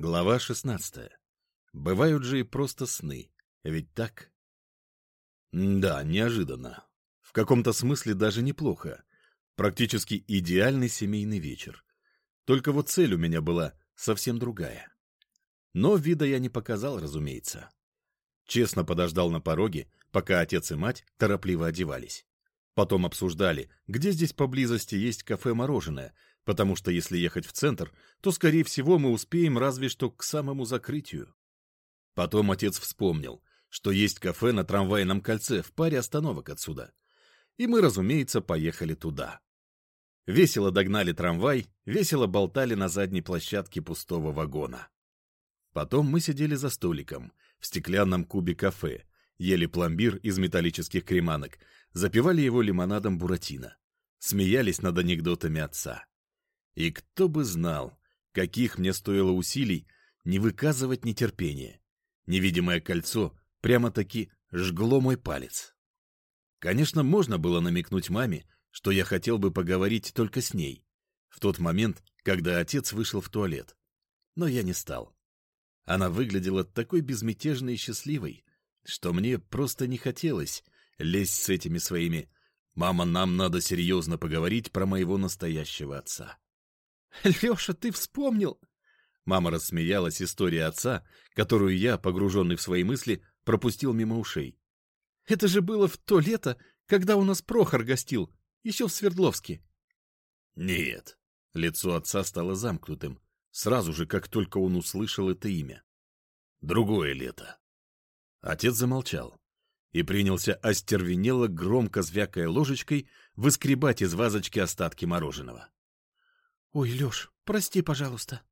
Глава 16. Бывают же и просто сны, ведь так? Да, неожиданно. В каком-то смысле даже неплохо. Практически идеальный семейный вечер. Только вот цель у меня была совсем другая. Но вида я не показал, разумеется. Честно подождал на пороге, пока отец и мать торопливо одевались. Потом обсуждали, где здесь поблизости есть кафе-мороженое, потому что если ехать в центр, то, скорее всего, мы успеем разве что к самому закрытию. Потом отец вспомнил, что есть кафе на трамвайном кольце в паре остановок отсюда. И мы, разумеется, поехали туда. Весело догнали трамвай, весело болтали на задней площадке пустого вагона. Потом мы сидели за столиком в стеклянном кубе кафе, ели пломбир из металлических креманок, запивали его лимонадом буратино, смеялись над анекдотами отца. И кто бы знал, каких мне стоило усилий не выказывать нетерпения. Невидимое кольцо прямо-таки жгло мой палец. Конечно, можно было намекнуть маме, что я хотел бы поговорить только с ней, в тот момент, когда отец вышел в туалет. Но я не стал. Она выглядела такой безмятежной и счастливой, что мне просто не хотелось лезть с этими своими «Мама, нам надо серьезно поговорить про моего настоящего отца». Леша, ты вспомнил? Мама рассмеялась истории отца, которую я, погруженный в свои мысли, пропустил мимо ушей. Это же было в то лето, когда у нас Прохор гостил, еще в Свердловске. Нет. Лицо отца стало замкнутым, сразу же, как только он услышал это имя. Другое лето. Отец замолчал и принялся остервенело, громко звякая ложечкой, выскребать из вазочки остатки мороженого. — Ой, Леш, прости, пожалуйста.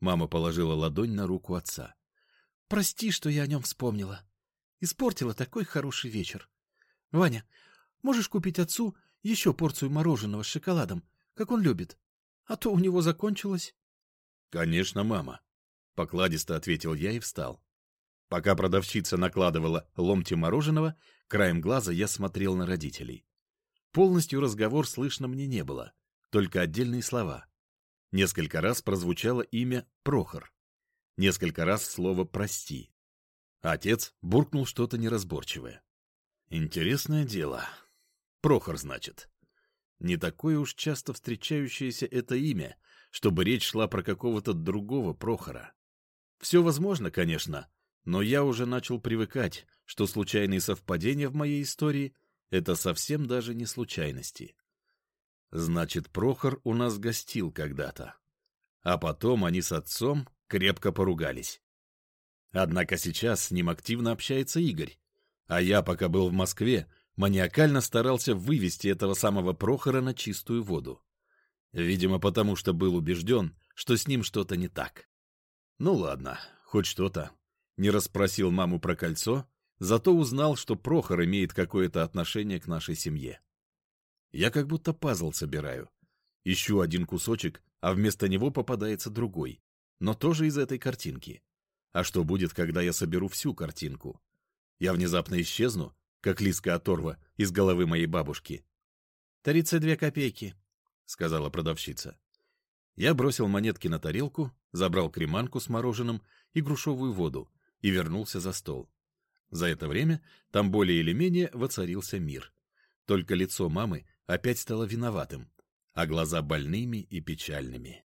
Мама положила ладонь на руку отца. — Прости, что я о нем вспомнила. Испортила такой хороший вечер. Ваня, можешь купить отцу еще порцию мороженого с шоколадом, как он любит? А то у него закончилось. — Конечно, мама. Покладисто ответил я и встал. Пока продавщица накладывала ломти мороженого, краем глаза я смотрел на родителей. Полностью разговор слышно мне не было — только отдельные слова. Несколько раз прозвучало имя Прохор. Несколько раз слово «прости». Отец буркнул что-то неразборчивое. Интересное дело. Прохор, значит. Не такое уж часто встречающееся это имя, чтобы речь шла про какого-то другого Прохора. Все возможно, конечно, но я уже начал привыкать, что случайные совпадения в моей истории — это совсем даже не случайности. Значит, Прохор у нас гостил когда-то. А потом они с отцом крепко поругались. Однако сейчас с ним активно общается Игорь. А я, пока был в Москве, маниакально старался вывести этого самого Прохора на чистую воду. Видимо, потому что был убежден, что с ним что-то не так. Ну ладно, хоть что-то. Не расспросил маму про кольцо, зато узнал, что Прохор имеет какое-то отношение к нашей семье. Я как будто пазл собираю. Ищу один кусочек, а вместо него попадается другой, но тоже из этой картинки. А что будет, когда я соберу всю картинку? Я внезапно исчезну, как лиска оторва из головы моей бабушки. «Тридцать две копейки», — сказала продавщица. Я бросил монетки на тарелку, забрал креманку с мороженым и грушовую воду и вернулся за стол. За это время там более или менее воцарился мир. Только лицо мамы опять стало виноватым, а глаза больными и печальными.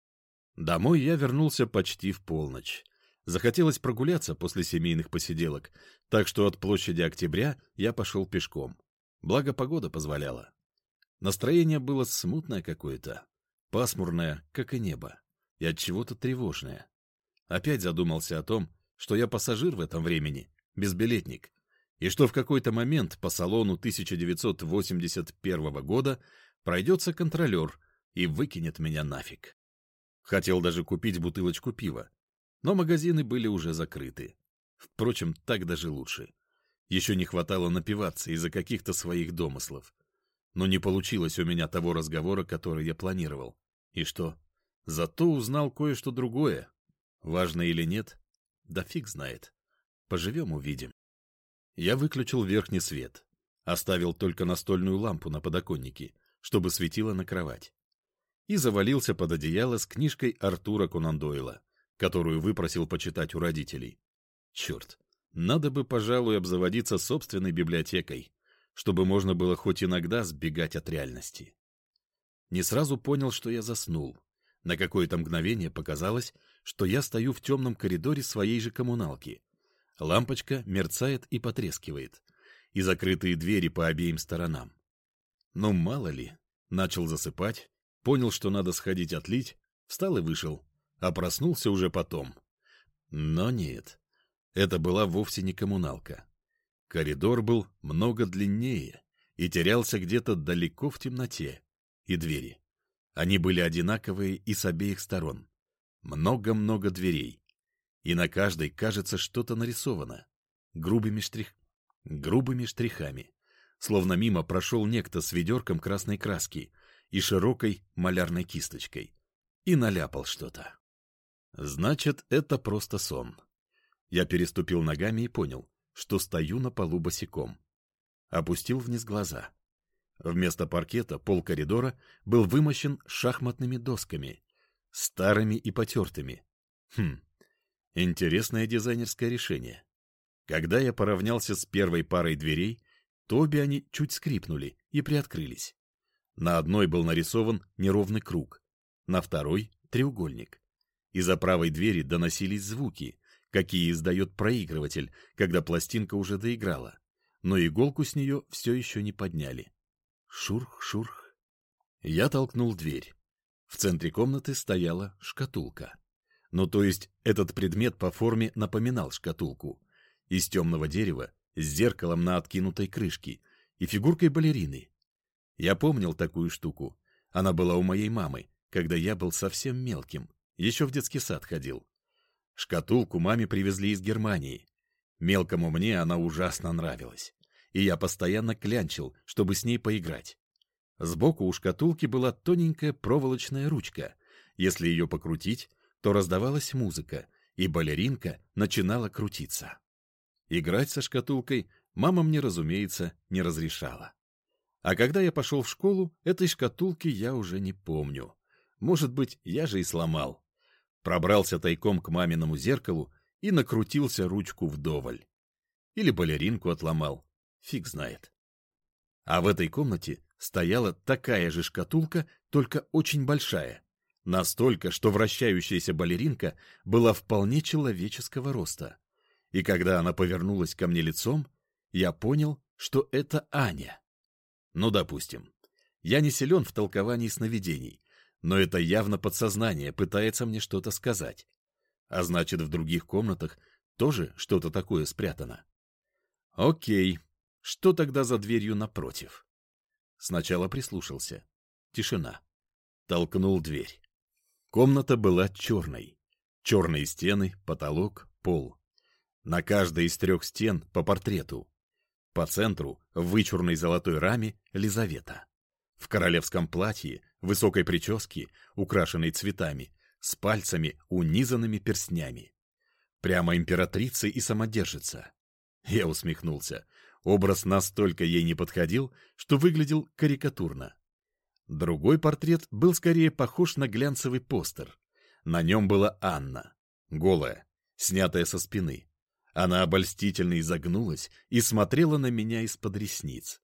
Домой я вернулся почти в полночь. Захотелось прогуляться после семейных посиделок, так что от площади Октября я пошел пешком. Благо погода позволяла. Настроение было смутное какое-то, пасмурное, как и небо, и от чего-то тревожное. Опять задумался о том, что я пассажир в этом времени, безбилетник, и что в какой-то момент по салону 1981 года пройдется контролер и выкинет меня нафиг. Хотел даже купить бутылочку пива, но магазины были уже закрыты. Впрочем, так даже лучше. Еще не хватало напиваться из-за каких-то своих домыслов. Но не получилось у меня того разговора, который я планировал. И что? Зато узнал кое-что другое. Важно или нет? Да фиг знает. Поживем — увидим. Я выключил верхний свет, оставил только настольную лампу на подоконнике, чтобы светила на кровать. И завалился под одеяло с книжкой Артура Конан Дойла, которую выпросил почитать у родителей. Черт, надо бы, пожалуй, обзаводиться собственной библиотекой, чтобы можно было хоть иногда сбегать от реальности. Не сразу понял, что я заснул. На какое-то мгновение показалось, что я стою в темном коридоре своей же коммуналки. Лампочка мерцает и потрескивает, и закрытые двери по обеим сторонам. Ну, мало ли, начал засыпать, понял, что надо сходить отлить, встал и вышел, а проснулся уже потом. Но нет, это была вовсе не коммуналка. Коридор был много длиннее и терялся где-то далеко в темноте. И двери. Они были одинаковые и с обеих сторон. Много-много дверей. И на каждой, кажется, что-то нарисовано. Грубыми, штрих... Грубыми штрихами. Словно мимо прошел некто с ведерком красной краски и широкой малярной кисточкой. И наляпал что-то. Значит, это просто сон. Я переступил ногами и понял, что стою на полу босиком. Опустил вниз глаза. Вместо паркета пол коридора был вымощен шахматными досками, старыми и потертыми. Хм, интересное дизайнерское решение. Когда я поравнялся с первой парой дверей, то обе они чуть скрипнули и приоткрылись. На одной был нарисован неровный круг, на второй — треугольник. Из-за правой двери доносились звуки, какие издает проигрыватель, когда пластинка уже доиграла, но иголку с нее все еще не подняли. Шурх-шурх. Я толкнул дверь. В центре комнаты стояла шкатулка. Ну, то есть этот предмет по форме напоминал шкатулку. Из темного дерева, с зеркалом на откинутой крышке и фигуркой балерины. Я помнил такую штуку. Она была у моей мамы, когда я был совсем мелким. Еще в детский сад ходил. Шкатулку маме привезли из Германии. Мелкому мне она ужасно нравилась и я постоянно клянчил, чтобы с ней поиграть. Сбоку у шкатулки была тоненькая проволочная ручка. Если ее покрутить, то раздавалась музыка, и балеринка начинала крутиться. Играть со шкатулкой мама мне, разумеется, не разрешала. А когда я пошел в школу, этой шкатулки я уже не помню. Может быть, я же и сломал. Пробрался тайком к маминому зеркалу и накрутился ручку вдоволь. Или балеринку отломал. Фиг знает. А в этой комнате стояла такая же шкатулка, только очень большая. Настолько, что вращающаяся балеринка была вполне человеческого роста. И когда она повернулась ко мне лицом, я понял, что это Аня. Ну, допустим. Я не силен в толковании сновидений, но это явно подсознание пытается мне что-то сказать. А значит, в других комнатах тоже что-то такое спрятано. Окей, что тогда за дверью напротив? Сначала прислушался. Тишина. Толкнул дверь. Комната была черной. Черные стены, потолок, пол. На каждой из трех стен по портрету. По центру, в вычурной золотой раме, Лизавета. В королевском платье, высокой прическе, украшенной цветами, с пальцами, унизанными перстнями. Прямо императрица и самодержица. Я усмехнулся. Образ настолько ей не подходил, что выглядел карикатурно. Другой портрет был скорее похож на глянцевый постер. На нем была Анна, голая, снятая со спины. Она обольстительно изогнулась и смотрела на меня из-под ресниц.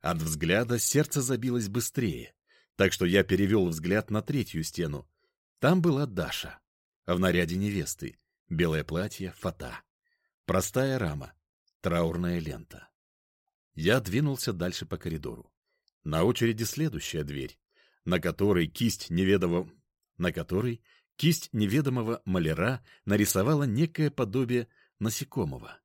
От взгляда сердце забилось быстрее, так что я перевел взгляд на третью стену. Там была Даша, в наряде невесты, белое платье, фата. Простая рама, Траурная лента. Я двинулся дальше по коридору. На очереди следующая дверь, на которой кисть неведомого, на которой кисть неведомого маляра нарисовала некое подобие насекомого.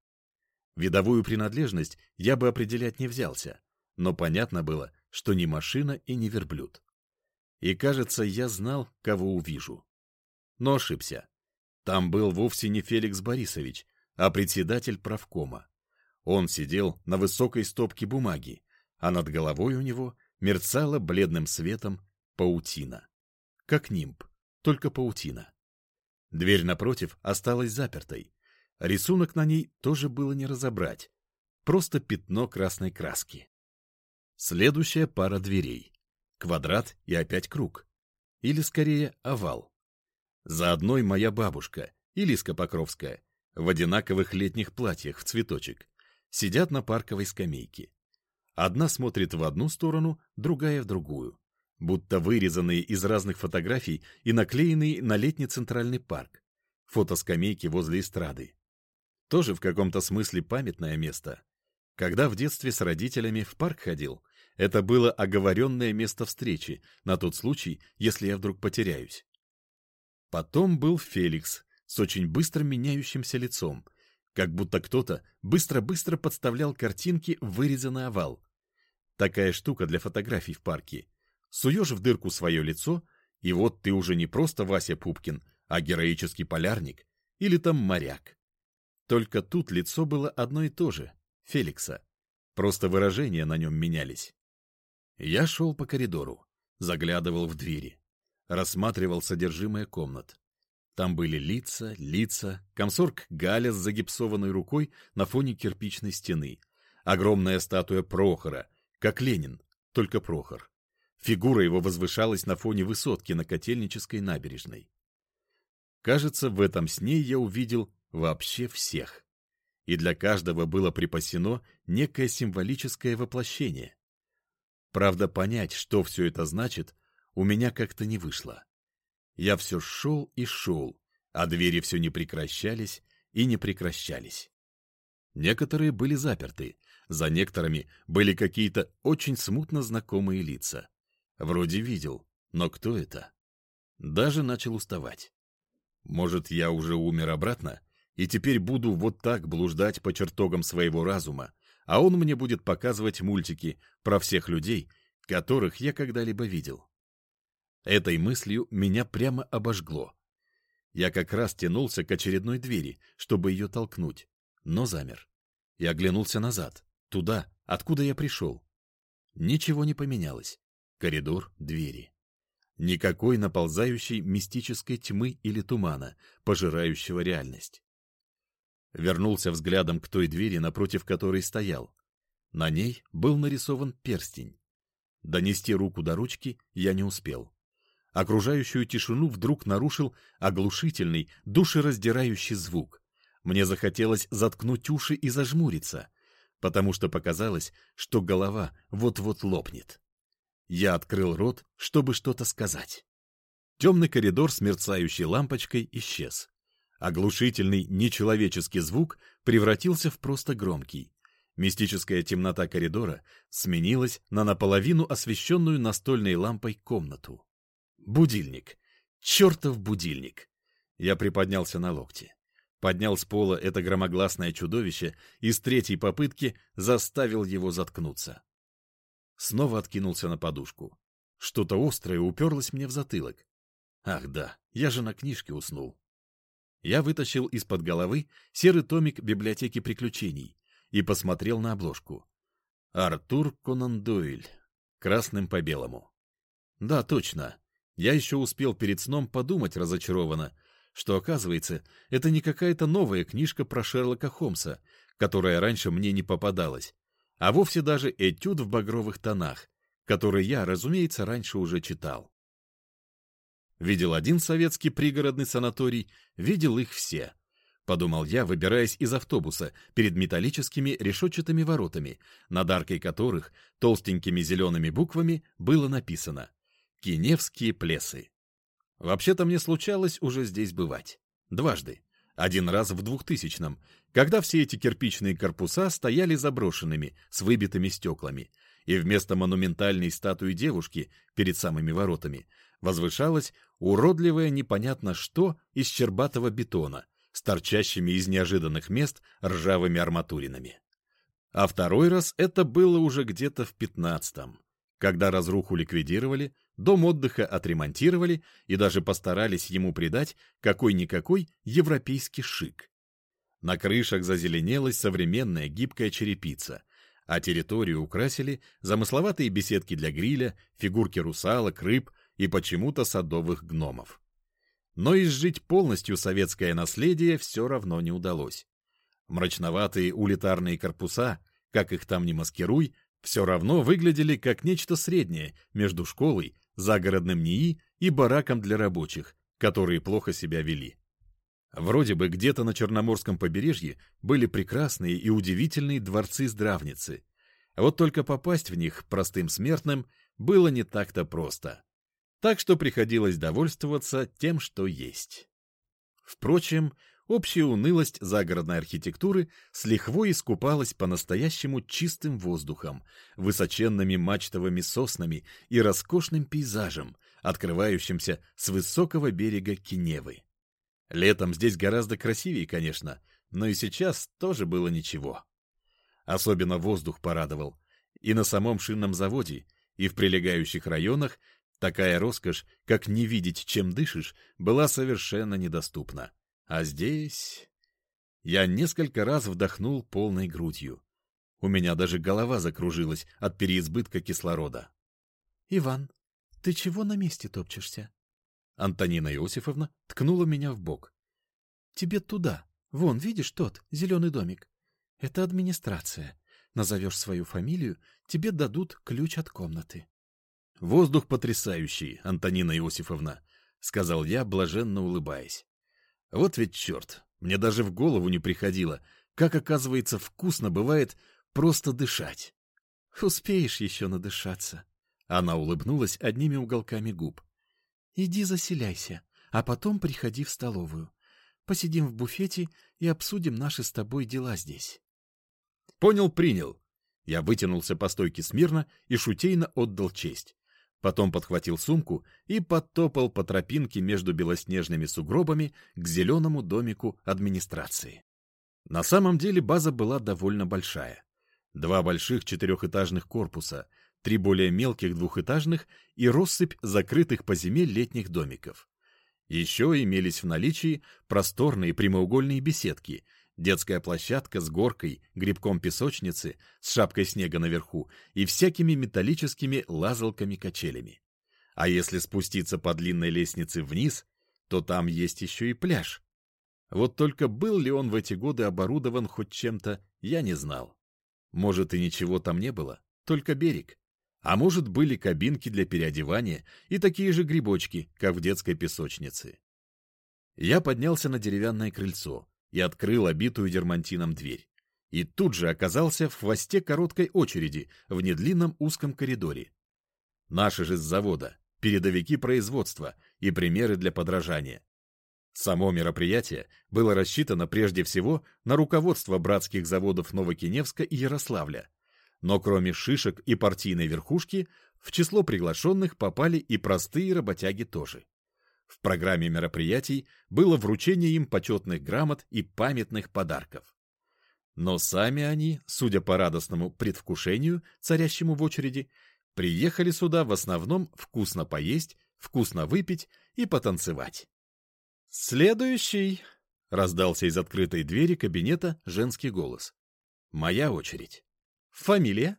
Видовую принадлежность я бы определять не взялся, но понятно было, что не машина и не верблюд. И, кажется, я знал, кого увижу. Но ошибся. Там был вовсе не Феликс Борисович, а председатель правкома. Он сидел на высокой стопке бумаги, а над головой у него мерцала бледным светом паутина. Как нимб, только паутина. Дверь напротив осталась запертой. Рисунок на ней тоже было не разобрать. Просто пятно красной краски. Следующая пара дверей. Квадрат и опять круг. Или скорее овал. За одной моя бабушка и Лиска Покровская в одинаковых летних платьях в цветочек сидят на парковой скамейке. Одна смотрит в одну сторону, другая в другую, будто вырезанные из разных фотографий и наклеенные на летний центральный парк, фотоскамейки возле эстрады. Тоже в каком-то смысле памятное место. Когда в детстве с родителями в парк ходил, это было оговоренное место встречи на тот случай, если я вдруг потеряюсь. Потом был Феликс с очень быстро меняющимся лицом, как будто кто-то быстро-быстро подставлял картинки в вырезанный овал. Такая штука для фотографий в парке. Суешь в дырку свое лицо, и вот ты уже не просто Вася Пупкин, а героический полярник или там моряк. Только тут лицо было одно и то же — Феликса. Просто выражения на нем менялись. Я шел по коридору, заглядывал в двери, рассматривал содержимое комнат. Там были лица, лица, комсорг Галя с загипсованной рукой на фоне кирпичной стены, огромная статуя Прохора, как Ленин, только Прохор. Фигура его возвышалась на фоне высотки на Котельнической набережной. Кажется, в этом сне я увидел вообще всех. И для каждого было припасено некое символическое воплощение. Правда, понять, что все это значит, у меня как-то не вышло. Я все шел и шел, а двери все не прекращались и не прекращались. Некоторые были заперты, за некоторыми были какие-то очень смутно знакомые лица. Вроде видел, но кто это? Даже начал уставать. Может, я уже умер обратно, и теперь буду вот так блуждать по чертогам своего разума, а он мне будет показывать мультики про всех людей, которых я когда-либо видел. Этой мыслью меня прямо обожгло. Я как раз тянулся к очередной двери, чтобы ее толкнуть, но замер. И оглянулся назад, туда, откуда я пришел. Ничего не поменялось. Коридор, двери. Никакой наползающей мистической тьмы или тумана, пожирающего реальность вернулся взглядом к той двери, напротив которой стоял. На ней был нарисован перстень. Донести руку до ручки я не успел. Окружающую тишину вдруг нарушил оглушительный, душераздирающий звук. Мне захотелось заткнуть уши и зажмуриться, потому что показалось, что голова вот-вот лопнет. Я открыл рот, чтобы что-то сказать. Темный коридор с мерцающей лампочкой исчез. Оглушительный нечеловеческий звук превратился в просто громкий. Мистическая темнота коридора сменилась на наполовину освещенную настольной лампой комнату. Будильник. Чертов будильник. Я приподнялся на локте. Поднял с пола это громогласное чудовище и с третьей попытки заставил его заткнуться. Снова откинулся на подушку. Что-то острое уперлось мне в затылок. Ах да, я же на книжке уснул. Я вытащил из-под головы серый томик библиотеки приключений и посмотрел на обложку. Артур Конан Дойль. Красным по белому. Да, точно. Я еще успел перед сном подумать разочарованно, что, оказывается, это не какая-то новая книжка про Шерлока Холмса, которая раньше мне не попадалась, а вовсе даже этюд в багровых тонах, который я, разумеется, раньше уже читал. Видел один советский пригородный санаторий, видел их все. Подумал я, выбираясь из автобуса перед металлическими решетчатыми воротами, над аркой которых толстенькими зелеными буквами было написано «Киневские плесы». Вообще-то мне случалось уже здесь бывать. Дважды. Один раз в двухтысячном, когда все эти кирпичные корпуса стояли заброшенными, с выбитыми стеклами, и вместо монументальной статуи девушки перед самыми воротами возвышалась уродливое непонятно что из щербатого бетона с торчащими из неожиданных мест ржавыми арматуринами. А второй раз это было уже где-то в пятнадцатом, когда разруху ликвидировали, дом отдыха отремонтировали и даже постарались ему придать какой-никакой европейский шик. На крышах зазеленелась современная гибкая черепица, а территорию украсили замысловатые беседки для гриля, фигурки русалок, рыб, и почему-то садовых гномов. Но изжить полностью советское наследие все равно не удалось. Мрачноватые улитарные корпуса, как их там ни маскируй, все равно выглядели как нечто среднее между школой, загородным НИИ и бараком для рабочих, которые плохо себя вели. Вроде бы где-то на Черноморском побережье были прекрасные и удивительные дворцы-здравницы. Вот только попасть в них простым смертным было не так-то просто. Так что приходилось довольствоваться тем, что есть. Впрочем, общая унылость загородной архитектуры с лихвой искупалась по-настоящему чистым воздухом, высоченными мачтовыми соснами и роскошным пейзажем, открывающимся с высокого берега Киневы. Летом здесь гораздо красивее, конечно, но и сейчас тоже было ничего. Особенно воздух порадовал. И на самом шинном заводе, и в прилегающих районах такая роскошь, как не видеть, чем дышишь, была совершенно недоступна. А здесь... Я несколько раз вдохнул полной грудью. У меня даже голова закружилась от переизбытка кислорода. — Иван, ты чего на месте топчешься? Антонина Иосифовна ткнула меня в бок. Тебе туда. Вон, видишь тот, зеленый домик? Это администрация. Назовешь свою фамилию, тебе дадут ключ от комнаты. — Воздух потрясающий, Антонина Иосифовна, — сказал я, блаженно улыбаясь. — Вот ведь черт, мне даже в голову не приходило, как, оказывается, вкусно бывает просто дышать. — Успеешь еще надышаться. Она улыбнулась одними уголками губ. Иди заселяйся, а потом приходи в столовую. Посидим в буфете и обсудим наши с тобой дела здесь. Понял, принял. Я вытянулся по стойке смирно и шутейно отдал честь. Потом подхватил сумку и подтопал по тропинке между белоснежными сугробами к зеленому домику администрации. На самом деле база была довольно большая. Два больших четырехэтажных корпуса, три более мелких двухэтажных и россыпь закрытых по зиме летних домиков. Еще имелись в наличии просторные прямоугольные беседки, детская площадка с горкой, грибком песочницы, с шапкой снега наверху и всякими металлическими лазалками-качелями. А если спуститься по длинной лестнице вниз, то там есть еще и пляж. Вот только был ли он в эти годы оборудован хоть чем-то, я не знал. Может, и ничего там не было, только берег. А может, были кабинки для переодевания и такие же грибочки, как в детской песочнице. Я поднялся на деревянное крыльцо и открыл обитую дермантином дверь. И тут же оказался в хвосте короткой очереди в недлинном узком коридоре. Наши же с завода, передовики производства и примеры для подражания. Само мероприятие было рассчитано прежде всего на руководство братских заводов Новокиневска и Ярославля, но кроме шишек и партийной верхушки, в число приглашенных попали и простые работяги тоже. В программе мероприятий было вручение им почетных грамот и памятных подарков. Но сами они, судя по радостному предвкушению, царящему в очереди, приехали сюда в основном вкусно поесть, вкусно выпить и потанцевать. «Следующий!» — раздался из открытой двери кабинета женский голос. «Моя очередь». «Фамилия?»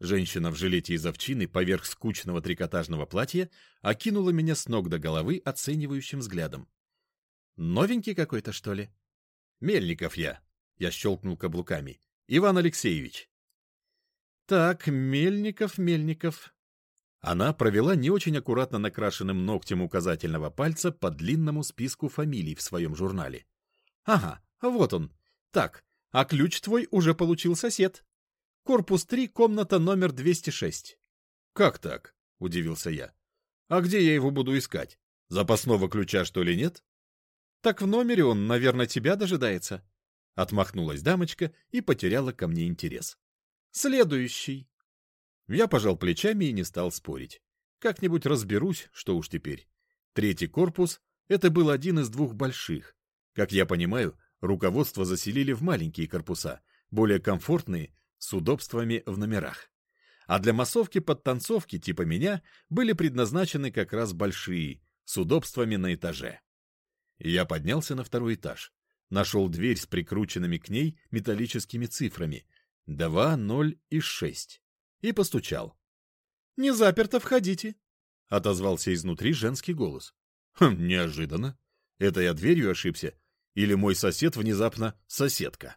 Женщина в жилете из овчины поверх скучного трикотажного платья окинула меня с ног до головы оценивающим взглядом. «Новенький какой-то, что ли?» «Мельников я», — я щелкнул каблуками. «Иван Алексеевич». «Так, Мельников, Мельников». Она провела не очень аккуратно накрашенным ногтем указательного пальца по длинному списку фамилий в своем журнале. «Ага, вот он. Так, а ключ твой уже получил сосед». Корпус 3, комната номер 206. Как так? Удивился я. А где я его буду искать? Запасного ключа, что ли, нет? Так в номере он, наверное, тебя дожидается. Отмахнулась дамочка и потеряла ко мне интерес. Следующий. Я пожал плечами и не стал спорить. Как-нибудь разберусь, что уж теперь. Третий корпус — это был один из двух больших. Как я понимаю, руководство заселили в маленькие корпуса, более комфортные с удобствами в номерах. А для массовки под танцовки типа меня были предназначены как раз большие, с удобствами на этаже. Я поднялся на второй этаж, нашел дверь с прикрученными к ней металлическими цифрами 2, 0 и 6 и постучал. «Не заперто, входите», — отозвался изнутри женский голос. Хм, неожиданно. Это я дверью ошибся? Или мой сосед внезапно соседка?